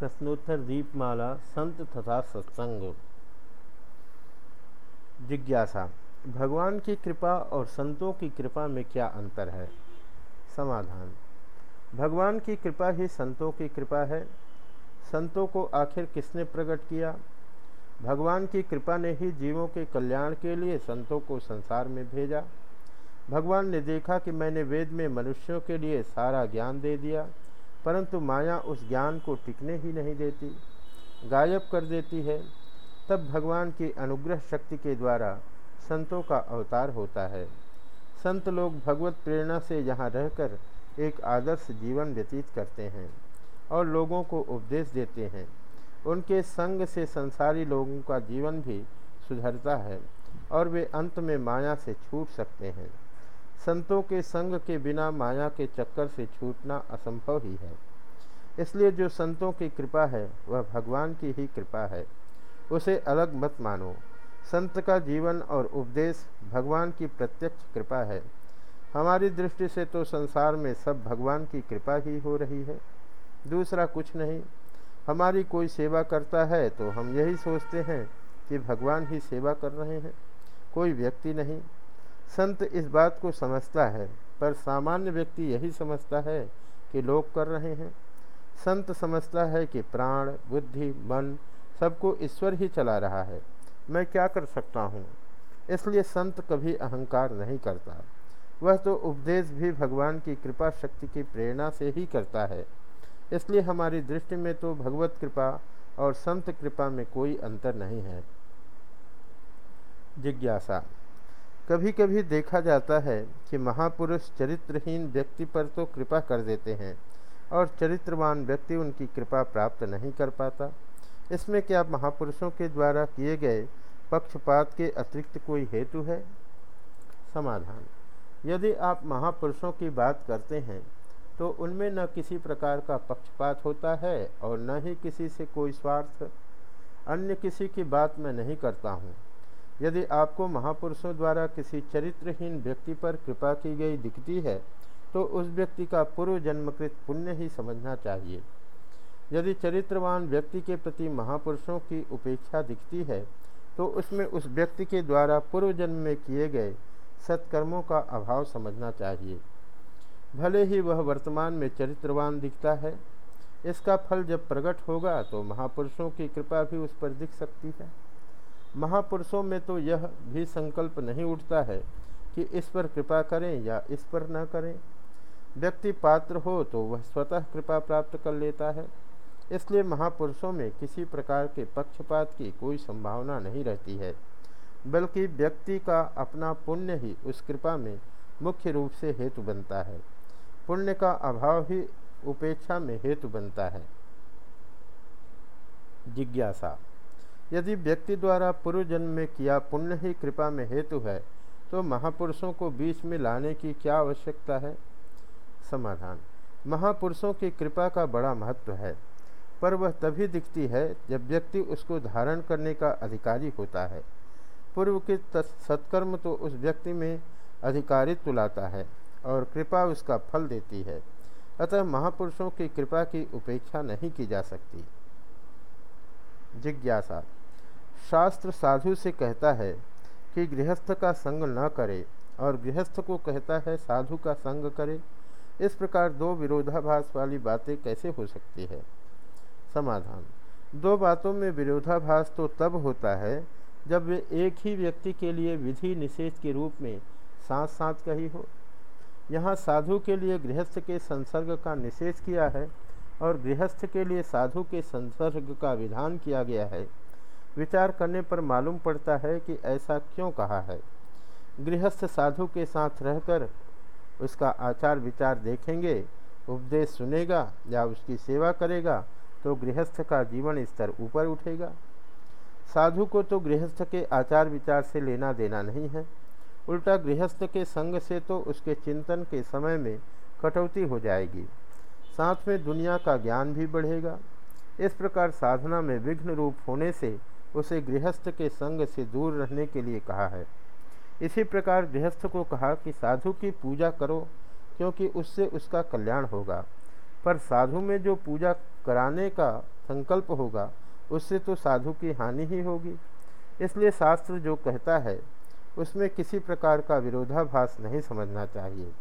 प्रश्नोत्तर दीपमाला संत तथा सत्संग। जिज्ञासा, भगवान की कृपा और संतों की कृपा में क्या अंतर है? समाधान, भगवान की कृपा ही संतों की कृपा है। संतों को आखिर किसने प्रकट किया? भगवान की कृपा ने ही जीवों के कल्याण के लिए संतों को संसार में भेजा। भगवान ने देखा कि मैंने वेद में मनुष्यों के लिए सारा ज्ञान दे दिया। परंतु माया उस ज्ञान को टिकने ही नहीं देती, गायब कर देती है। तब भगवान की अनुग्रह शक्ति के द्वारा संतों का अवतार होता है। संत लोग भगवत प्रेरणा से यहाँ रहकर एक आदर्श जीवन व्यतीत करते हैं और लोगों को उपदेश देते हैं। उनके संग से संसारी लोगों का जीवन भी सुधरता है और वे अंत में माया से छूट सकते हैं। संतों के संग के बिना माया के चक्कर से छूटना असंभव ही है। इसलिए जो संतों की कृपा है, वह भगवान की ही कृपा है। उसे अलग मत मानो। संत का जीवन और उपदेश भगवान की प्रत्यक्ष कृपा है। हमारी दृष्टि से तो संसार में सब भगवान की कृपा ही हो रही है। दूसरा कुछ नहीं। हमारी कोई सेवा करता है तो हम यही सोचते हैं कि भगवान ही सेवा कर रहे हैं। कोई व्यक्ति नहीं। संत इस बात को समझता है, पर सामान्य व्यक्ति यही समझता है कि लोग कर रहे हैं। संत समझता है कि प्राण, बुद्धि, मन सबको ईश्वर ही चला रहा है। मैं क्या कर सकता हूँ? इसलिए संत कभी अहंकार नहीं करता। वह तो उपदेश भी भगवान की कृपा शक्ति की प्रेरणा से ही करता है। इसलिए हमारी दृष्टि में तो भगवत कृपा और संत कृपा में कोई अंतर नहीं है। जिज्ञासा कभी कभी देखा जाता है कि महापुरुष चरित्रहीन व्यक्ति पर तो कृपा कर देते हैं और चरित्रवान व्यक्ति उनकी कृपा प्राप्त नहीं कर पाता। इसमें क्या महापुरुषों के द्वारा किए गए पक्षपात के अतिरिक्त कोई हेतु है? समाधान। यदि आप महापुरुषों की बात करते हैं तो उनमें न किसी प्रकार का पक्षपात होता है और न ही किसी से कोई स्वार्थ। अन्य किसी की बात मैं नहीं करता हूँ। यदि आपको महापुरुषों द्वारा किसी चरित्रहीन व्यक्ति पर कृपा की गई दिखती है तो उस व्यक्ति का पूर्व जन्मकृत पुण्य ही समझना चाहिए। यदि चरित्रवान व्यक्ति के प्रति महापुरुषों की उपेक्षा दिखती है तो उसमें उस व्यक्ति के द्वारा पूर्व जन्म में किए गए सत्कर्मों का अभाव समझना चाहिए। भले ही वह वर्तमान में चरित्रवान दिखता है, इसका फल जब प्रकट होगा तो महापुरुषों की कृपा भी उस पर दिख सकती है। महापुरुषों में तो यह भी संकल्प नहीं उठता है कि इस पर कृपा करें या इस पर न करें। व्यक्ति पात्र हो तो वह स्वतः कृपा प्राप्त कर लेता है। इसलिए महापुरुषों में किसी प्रकार के पक्षपात की कोई संभावना नहीं रहती है। बल्कि व्यक्ति का अपना पुण्य ही उस कृपा में मुख्य रूप से हेतु बनता है। पुण्य का अभाव ही उपेक्षा में हेतु बनता है। जिज्ञासा यदि व्यक्ति द्वारा पूर्व जन्म में किया पुण्य ही कृपा में हेतु है तो महापुरुषों को बीच में लाने की क्या आवश्यकता है? समाधान। महापुरुषों की कृपा का बड़ा महत्व है, पर वह तभी दिखती है जब व्यक्ति उसको धारण करने का अधिकारी होता है। पूर्व के सत्कर्म तो उस व्यक्ति में अधिकारित्व लाता है और कृपा उसका फल देती है, अतः महापुरुषों की कृपा की उपेक्षा नहीं की जा सकती। जिज्ञासा शास्त्र साधु से कहता है कि गृहस्थ का संग न करे और गृहस्थ को कहता है साधु का संग करे। इस प्रकार दो विरोधाभास वाली बातें कैसे हो सकती है? समाधान। दो बातों में विरोधाभास तो तब होता है जब वे एक ही व्यक्ति के लिए विधि निषेध के रूप में साथ साथ कही हो। यहाँ साधु के लिए गृहस्थ के संसर्ग का निषेध किया है और गृहस्थ के लिए साधु के संसर्ग का विधान किया गया है। विचार करने पर मालूम पड़ता है कि ऐसा क्यों कहा है। गृहस्थ साधु के साथ रहकर उसका आचार विचार देखेंगे, उपदेश सुनेगा या उसकी सेवा करेगा तो गृहस्थ का जीवन स्तर ऊपर उठेगा। साधु को तो गृहस्थ के आचार विचार से लेना देना नहीं है। उल्टा गृहस्थ के संग से तो उसके चिंतन के समय में कटौती हो जाएगी। साथ में दुनिया का ज्ञान भी बढ़ेगा। इस प्रकार साधना में विघ्न रूप होने से उसे गृहस्थ के संग से दूर रहने के लिए कहा है। इसी प्रकार गृहस्थ को कहा कि साधु की पूजा करो, क्योंकि उससे उसका कल्याण होगा। पर साधु में जो पूजा कराने का संकल्प होगा, उससे तो साधु की हानि ही होगी। इसलिए शास्त्र जो कहता है, उसमें किसी प्रकार का विरोधाभास नहीं समझना चाहिए।